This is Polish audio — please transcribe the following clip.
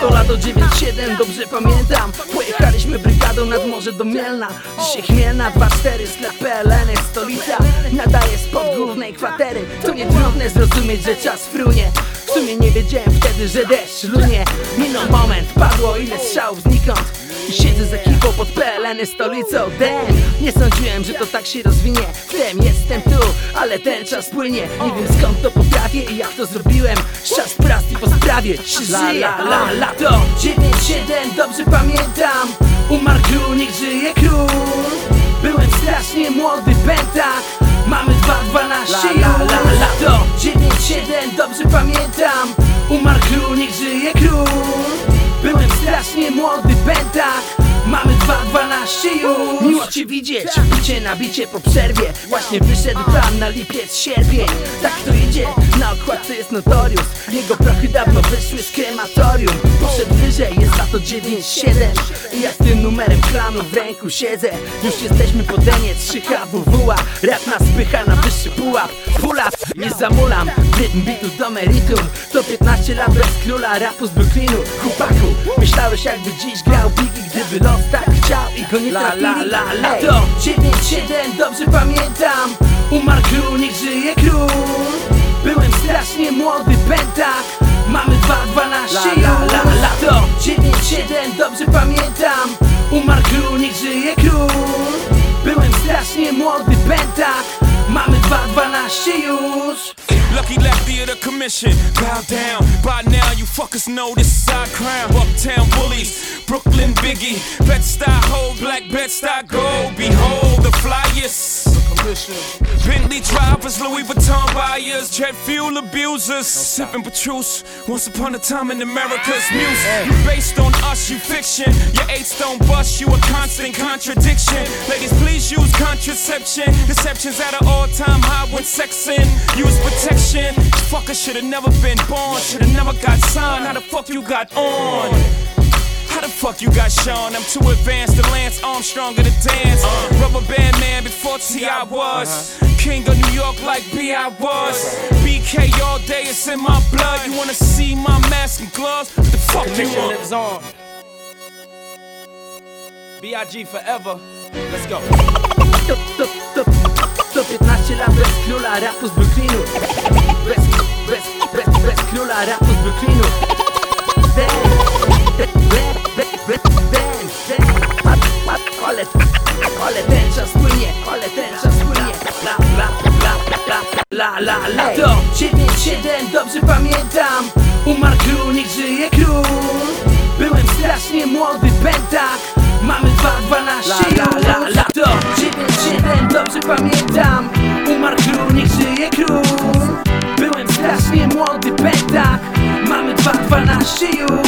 To lato 97, dobrze pamiętam. Pojechaliśmy brygadą nad morze do Mielna. Dzisiaj Chmielna, 2-4, sklep PLN stolica. Nadaje spod głównej kwatery. To nie trudne zrozumieć, że czas frunie. W sumie nie wiedziałem wtedy, że deszcz lunie. Minął moment, padło ile strzałów znikąd Siedzę z ekipą pod PLN stolicą Damn, nie sądziłem, że to tak się rozwinie. Wtem jestem tu, ale ten czas płynie. Nie wiem skąd to potrafię i jak to zrobiłem. Czas pracy po sprawie, czy żyje? La, la, lato 9-7, dobrze pamiętam. Umarł król, niech żyje król. Byłem strasznie młody, pentak Mamy 2-12 la, la, la, lato 9-7, dobrze pamiętam. Umarł król, niech żyje król Byłem strasznie młody, pentak Mamy 2-12 już. Miło cię widzieć, bicie na bicie po przerwie. Właśnie wyszedł plan na lipiec, sierpień. Tak to idzie, na okładce jest notorius. Jego prochy dawno wyszły z krematorium Wyżej, jest lato 9-7 I ja z tym numerem klanu w ręku siedzę. Już jesteśmy po denie 3H WWA Rap nas spycha na wyższy pułap. Pull-up, nie zamulam. Rytm bitu do meritum. To 15 lat bez króla rapu z Brooklynu. Chłopaku, myślałeś jakby dziś grał Biggie Gdyby los tak chciał. I go nie La la la la. To 9-7, dobrze pamiętam. Umarł król, niech żyje król 9-7, dobrze pamiętam Umarł król, niech żyje król Byłem strasznie młody, pentak Mamy 2-12 już Lucky lefty of the commission. Bow down. By now, you fuckers know this is our crown. Uptown bullies, Brooklyn Biggie, Bed Stuy hold black Bed Stuy gold. Behold the flyers. Bentley drivers, Louis Vuitton buyers, jet fuel abusers, sipping Petrus. Once upon a time in America's music, you based on us, you fiction. Your eights don't bust, you a constant contradiction. Ladies, please use contraception. Deception's at an all-time high when sexing. Use protection. Fucker should've never been born, should've never got signed. How the fuck you got on? How the fuck you got Sean? I'm too advanced to Lance Armstrong to dance. Uh. Rubber band man before T.I. was. King of New York like B.I. was. BK all day, it's in my blood. You wanna see my mask and gloves? What the fuck you Mission want? lives on. B.I.G. forever. Let's go. To, to, to, to 15 lat bez króla rapu płynie, ale ten czas płynie. La, la, la, la, la, la, la. To 9-7, dobrze pamiętam. Umarł król, niech żyje król. Byłem strasznie młody, pentak Mamy 2-12 la, la, la, la. To 9-7, dobrze pamiętam. Umarł król, niech żyje król. Byłem strasznie młody, pentak Mamy 2-12 już